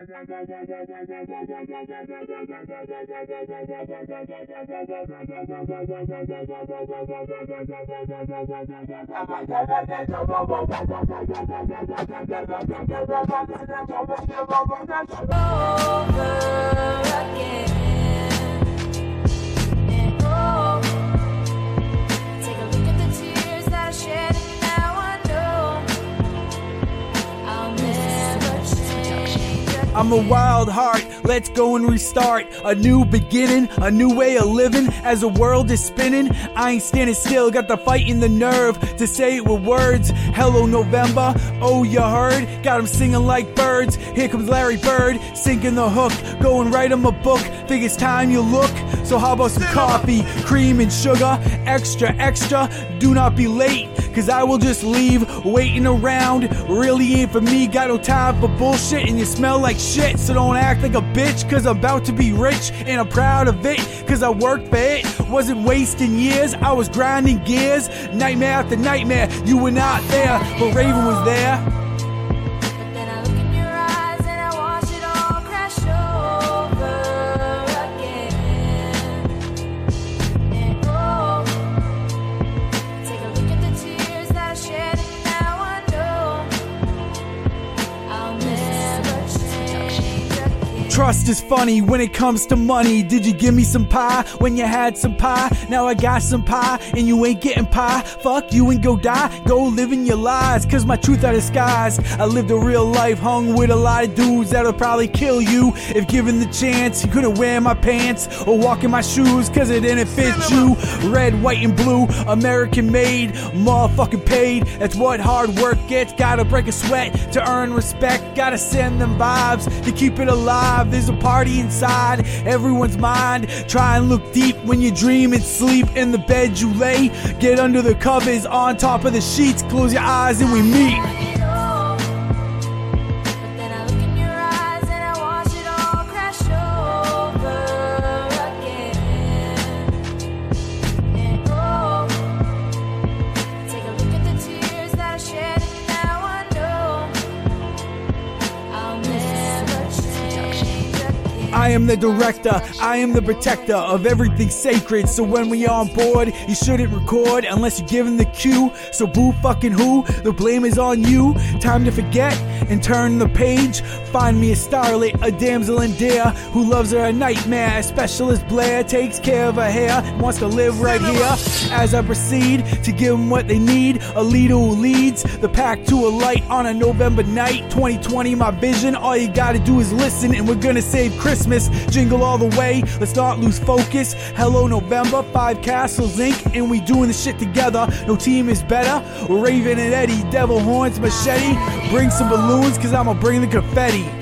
Over again. I'm a wild heart, let's go and restart. A new beginning, a new way of living as the world is spinning. I ain't standing still, got the fight in the nerve to say it with words. Hello, November, oh, you heard? Got Got 'em singing like birds. Here comes Larry Bird, sinking the hook, going right on a book. Think it's time you look. So, how about some coffee, cream, and sugar? Extra, extra, do not be late, cause I will just leave waiting around. Really ain't for me, got no time for bullshit, and you smell like shit. So don't act like a bitch, cause I'm about to be rich and I'm proud of it, cause I worked for it. Wasn't wasting years, I was grinding gears. Nightmare after nightmare, you were not there, but Raven was there. Trust is funny when it comes to money. Did you give me some pie when you had some pie? Now I got some pie and you ain't getting pie. Fuck you and go die. Go living your lies. Cause my truth are disguised. I lived a real life, hung with a lot of dudes that'll probably kill you. If given the chance, you couldn't wear my pants or walk in my shoes cause it didn't fit you. Red, white, and blue, American made, motherfucking paid. That's what hard work gets. Gotta break a sweat to earn respect. Gotta send them vibes to keep it alive. There's a party inside everyone's mind. Try and look deep when you dream and sleep in the bed you lay. Get under the covers on top of the sheets. Close your eyes and we meet. I am the director, I am the protector of everything sacred. So when we on board, you shouldn't record unless you're given the cue. So boo fucking who? The blame is on you. Time to forget and turn the page. Find me a starlet, a damsel in dare who loves her a nightmare. A specialist Blair takes care of her hair wants to live right here. As I proceed to give them what they need, a leader who leads the pack to a light on a November night. 2020, my vision. All you gotta do is listen, and we're gonna save Christmas. Jingle all the way, let's not lose focus. Hello, November, Five Castles Inc., and we doing the shit together. No team is better. Raven and Eddie, Devil Horns, Machete. Bring some balloons, cause I'ma bring the confetti.